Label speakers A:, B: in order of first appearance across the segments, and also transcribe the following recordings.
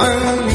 A: earn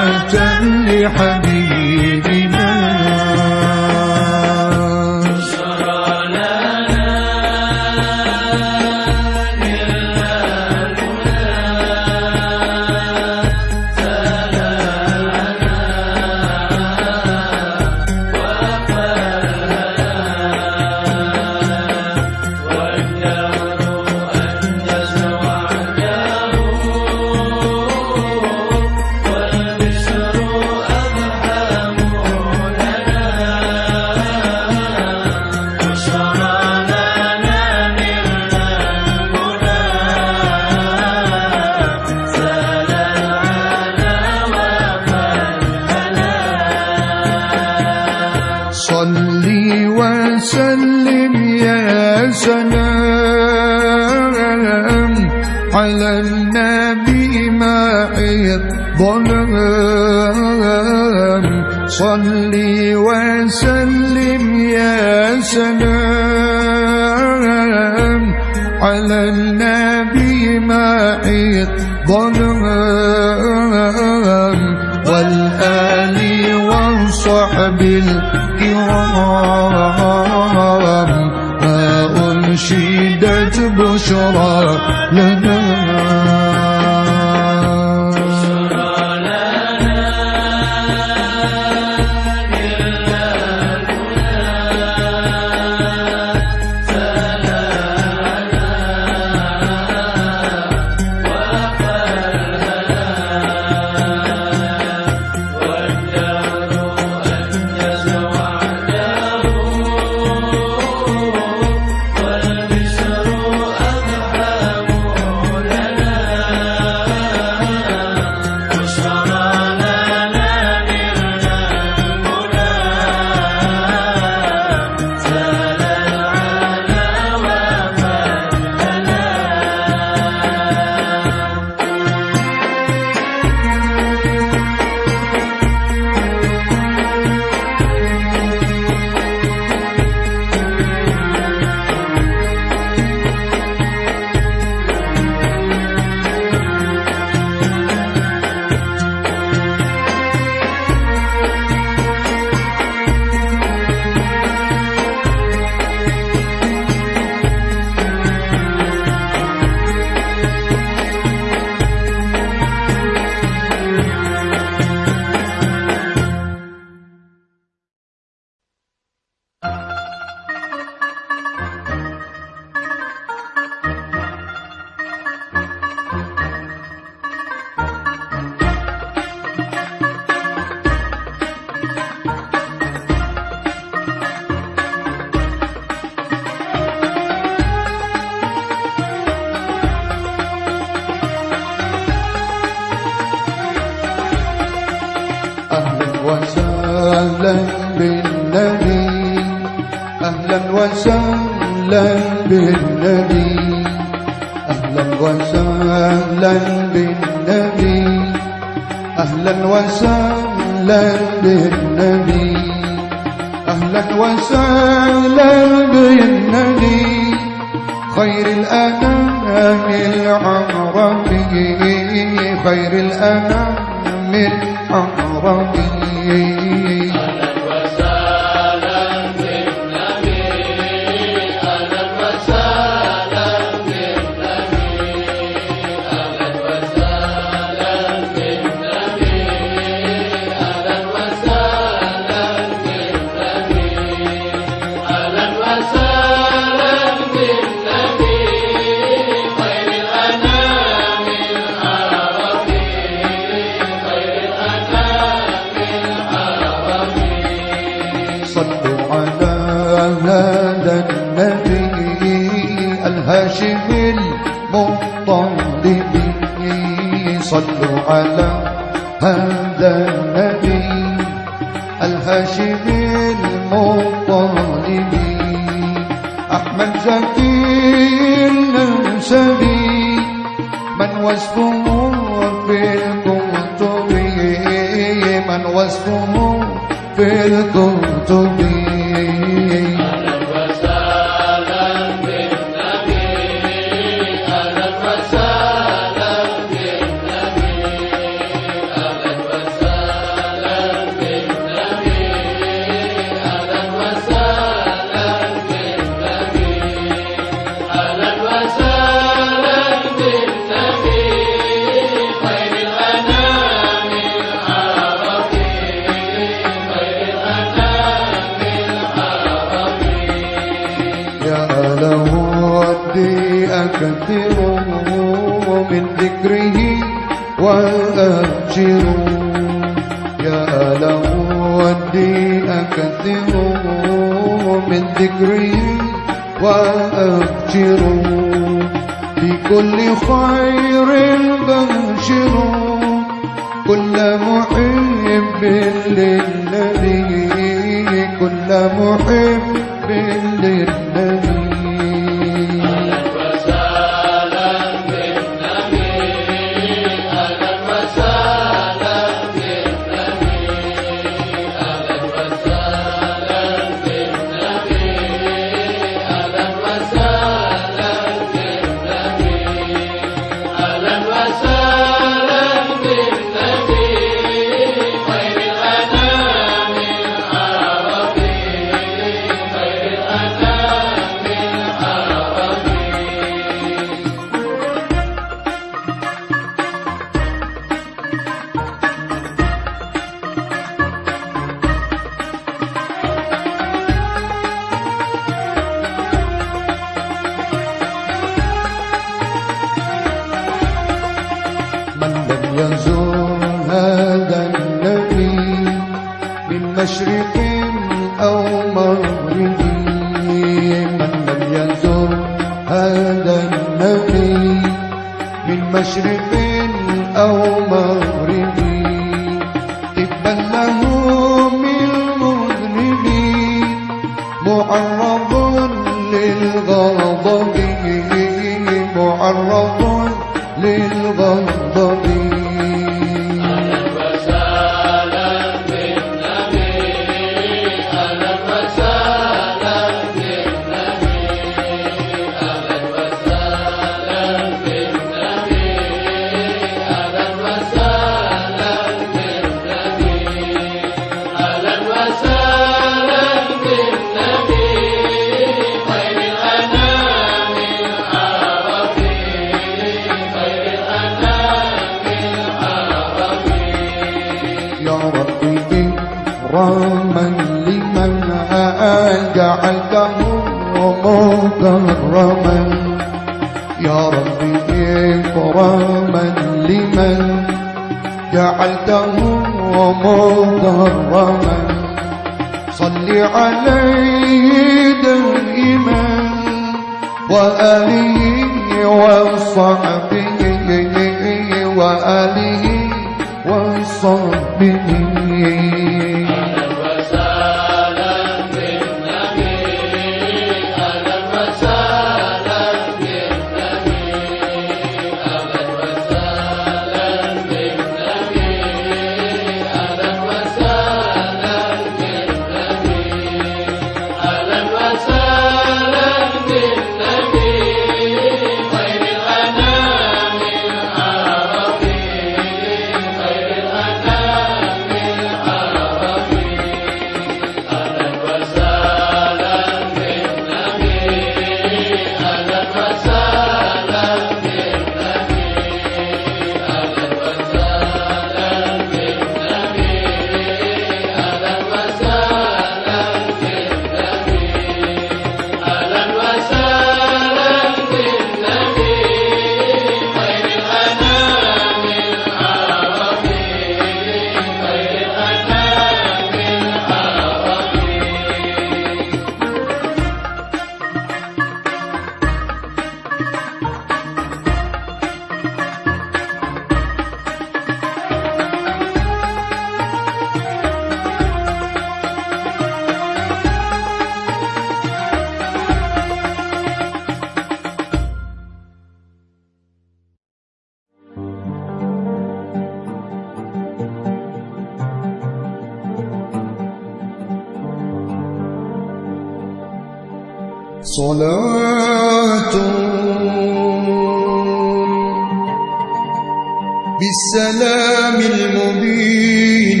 A: بالسلام المبين.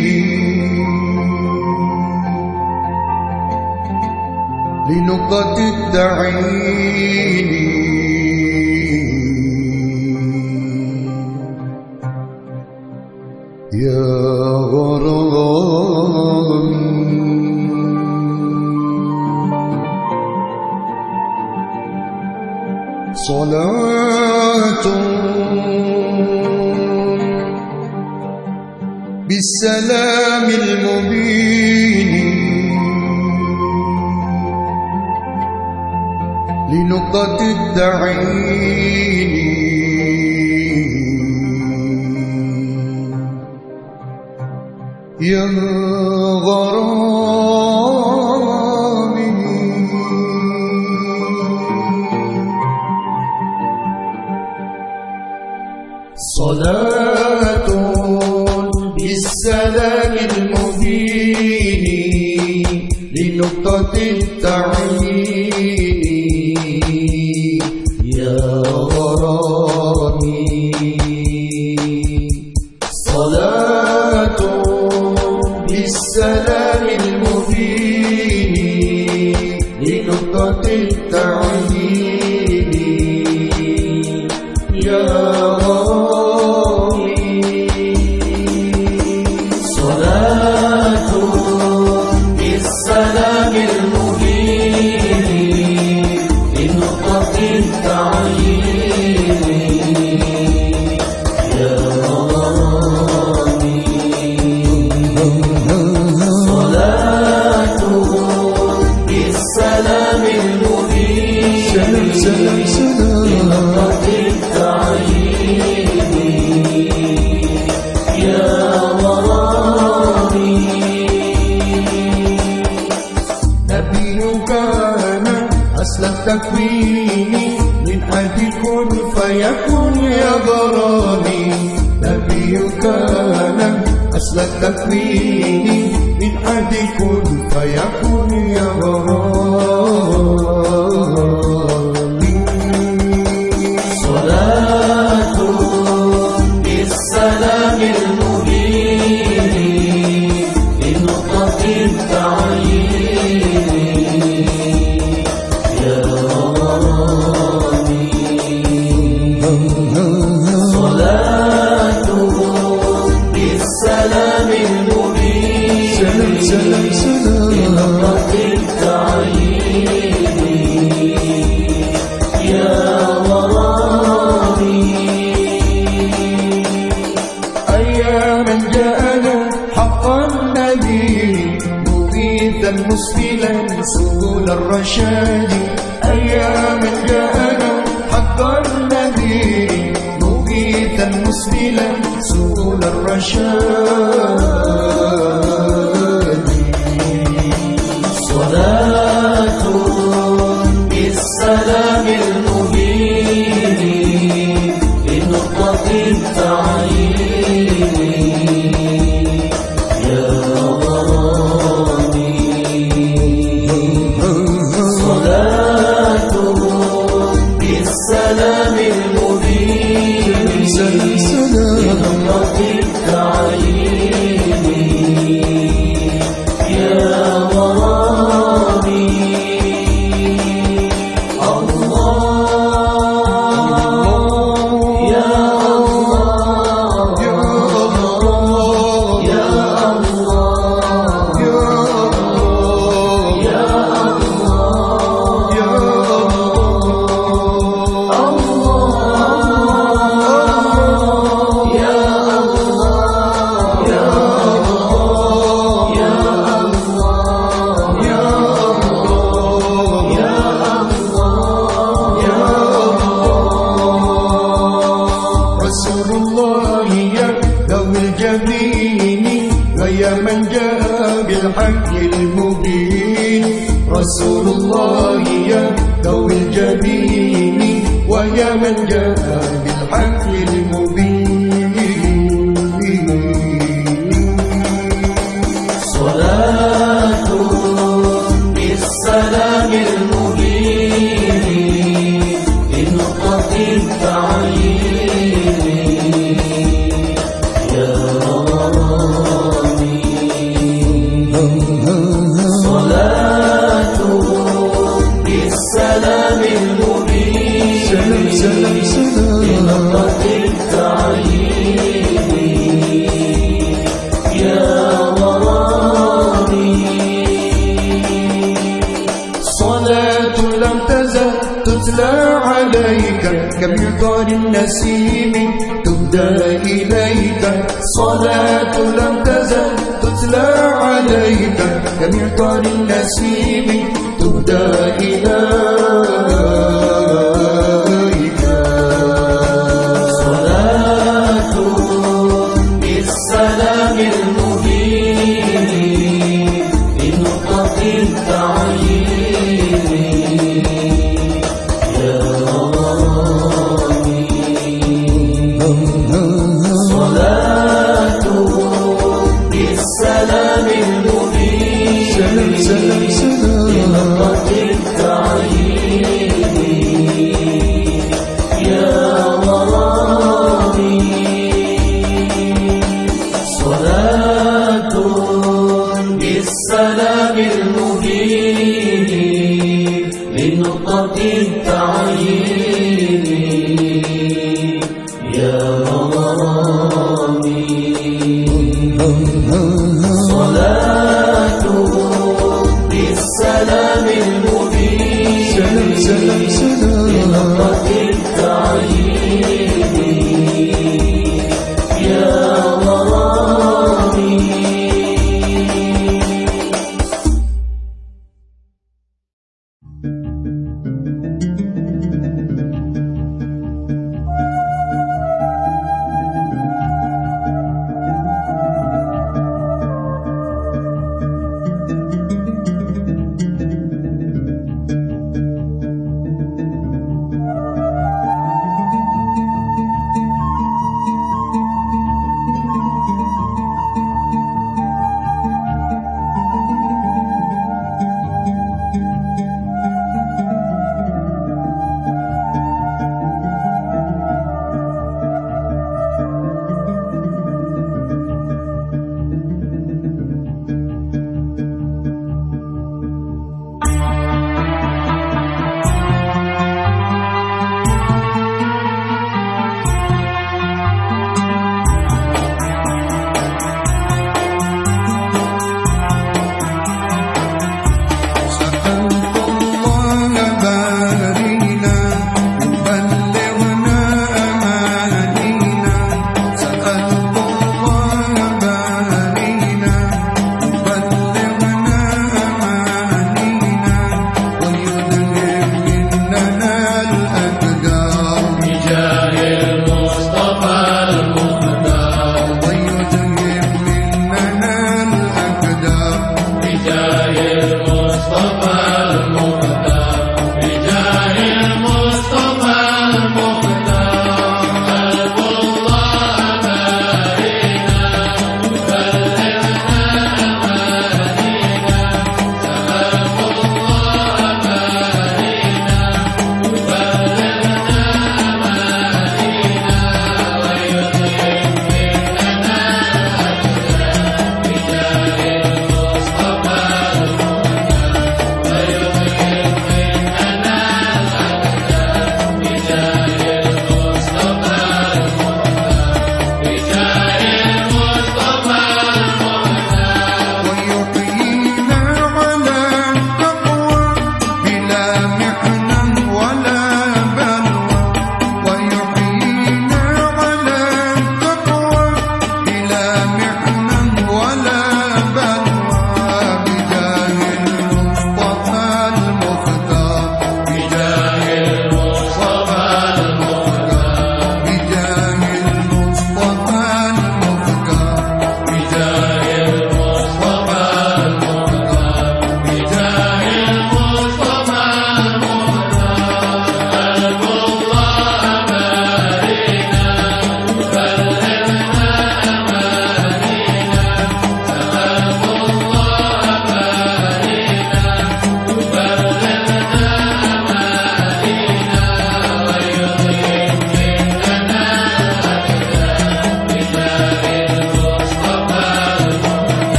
A: لنقطة التعيين.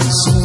A: Christ.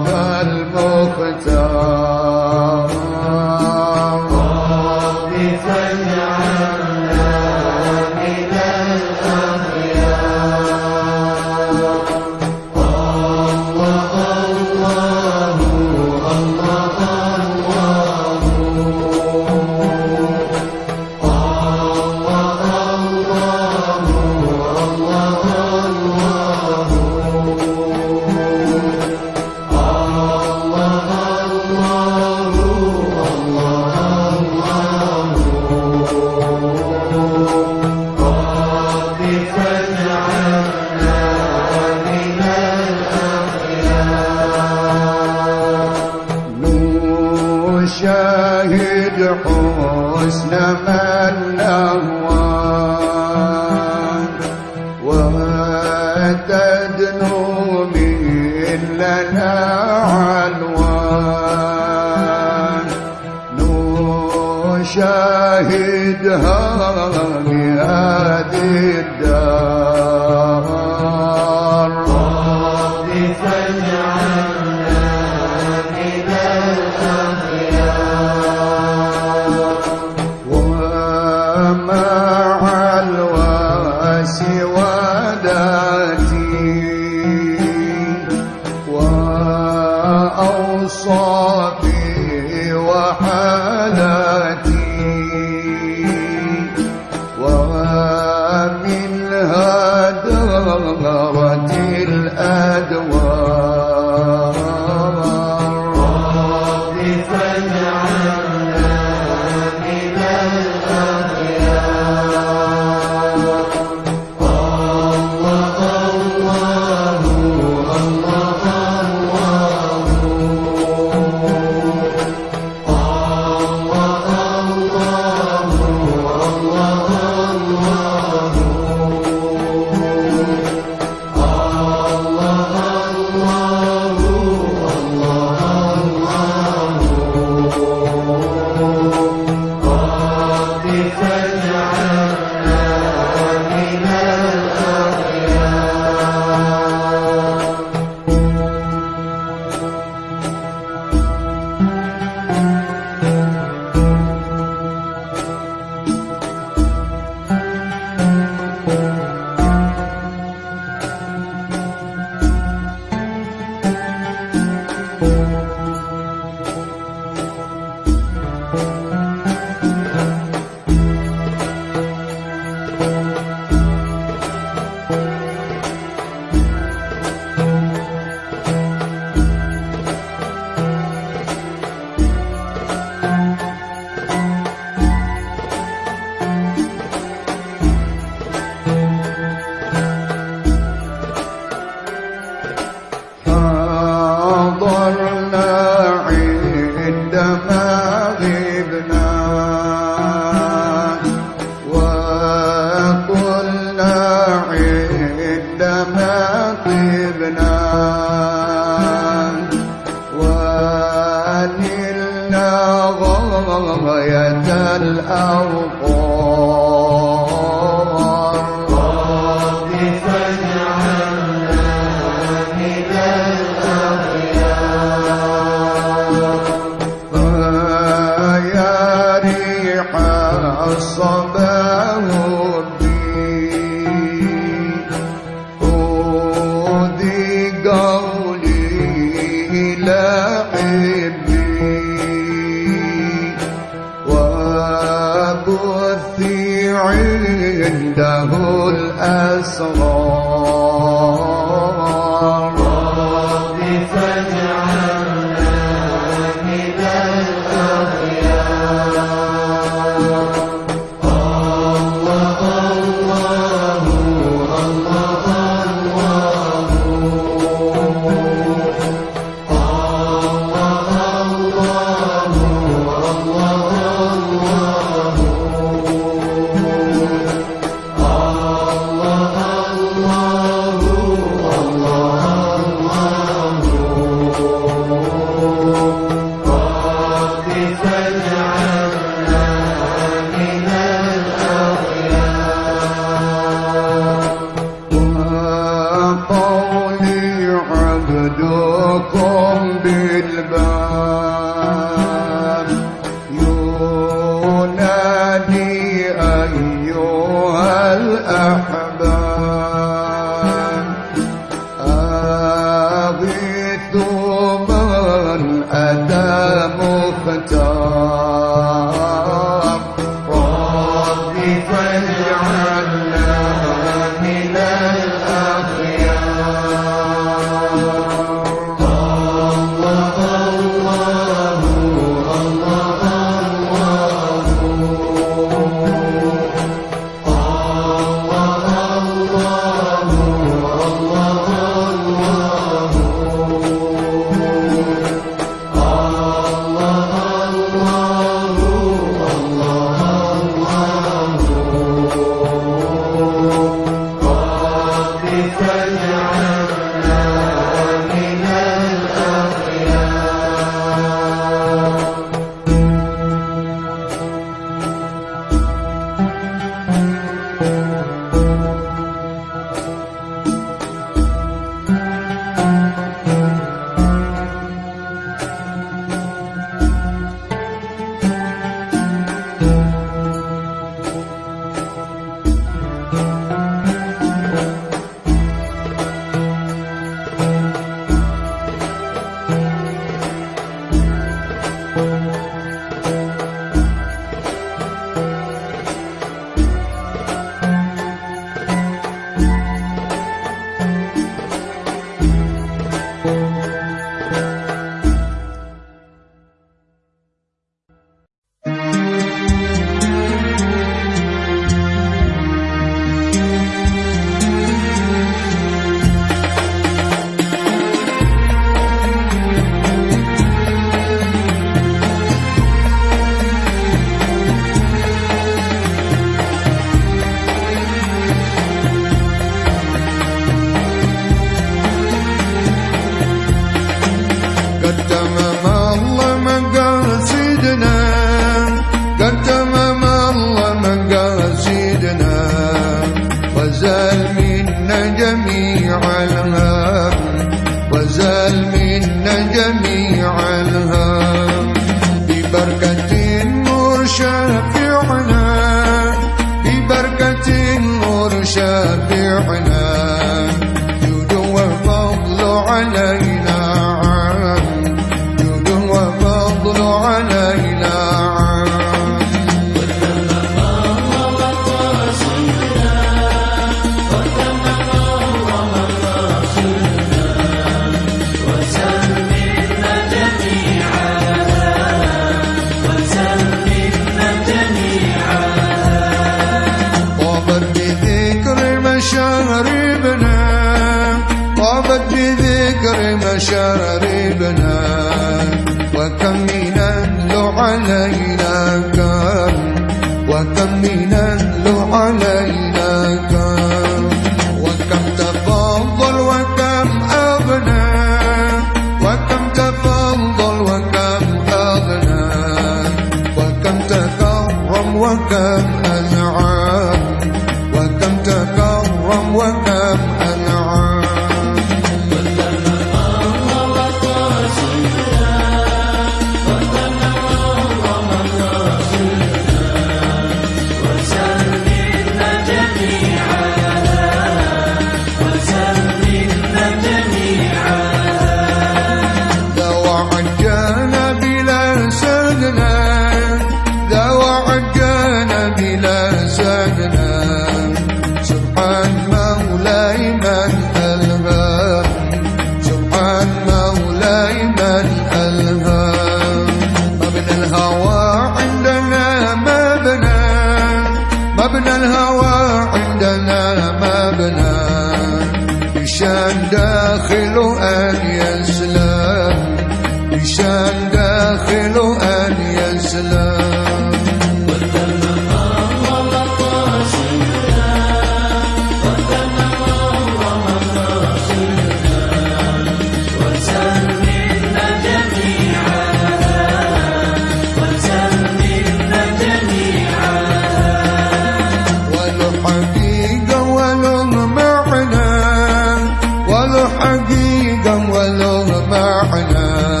A: Krishna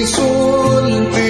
A: sol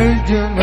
A: أجمعين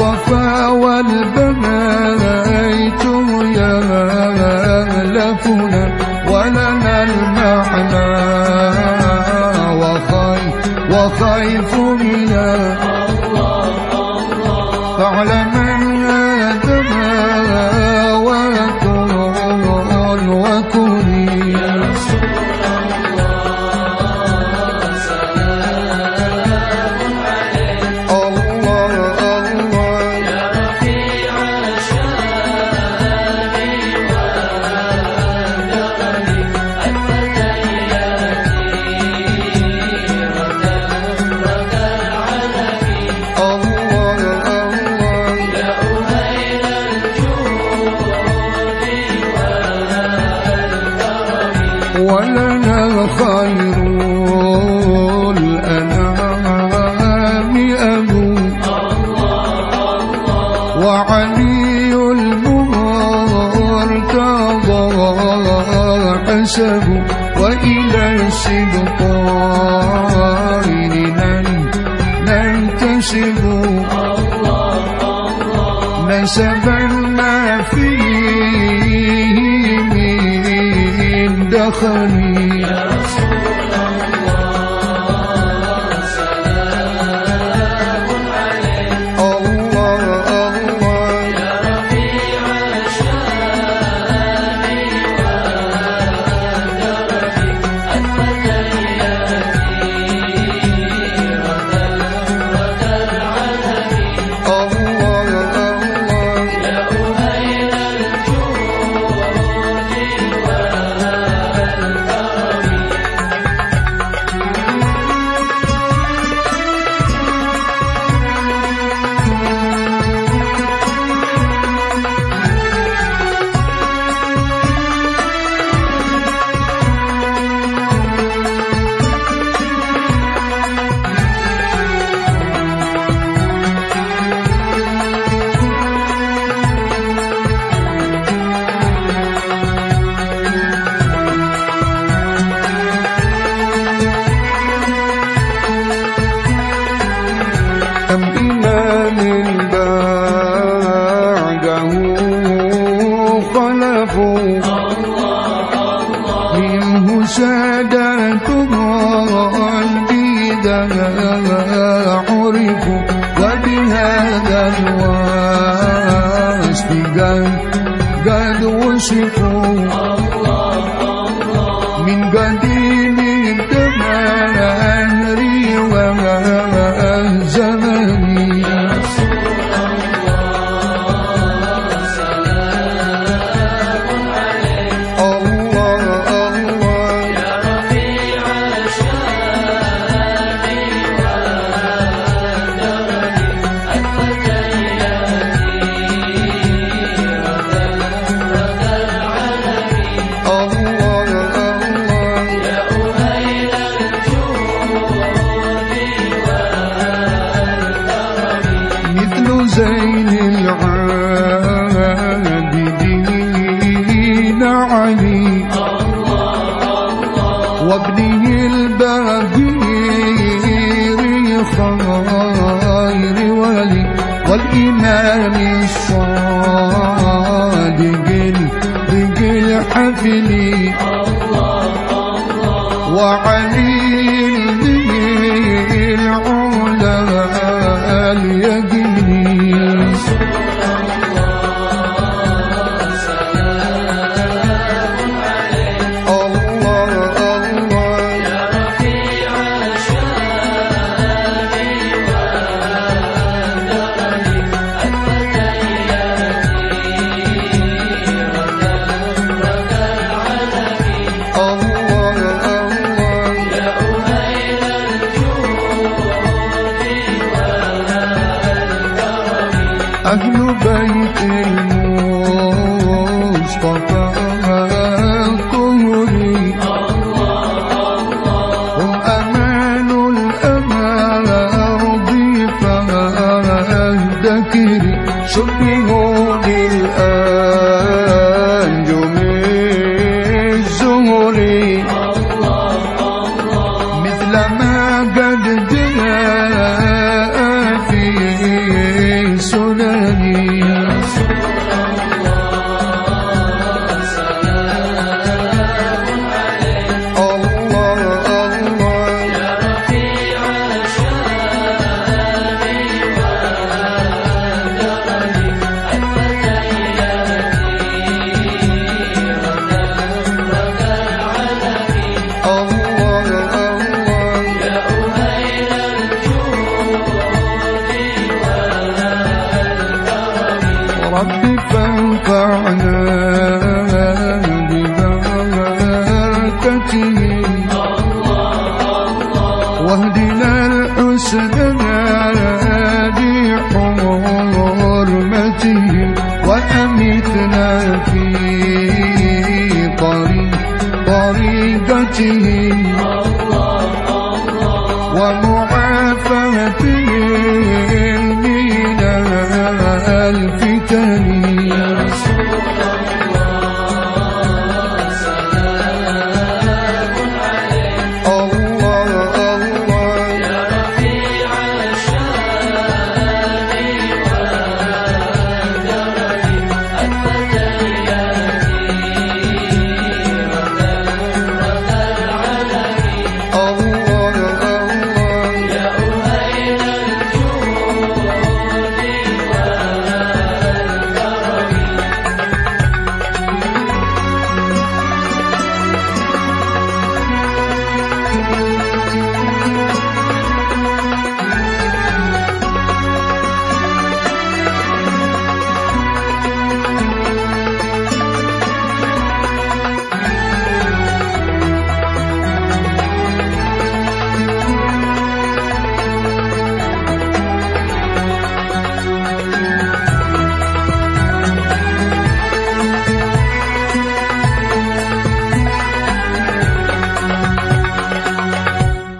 A: والصفا والبنيت والإمام الصادق الدق الحفلي وعلي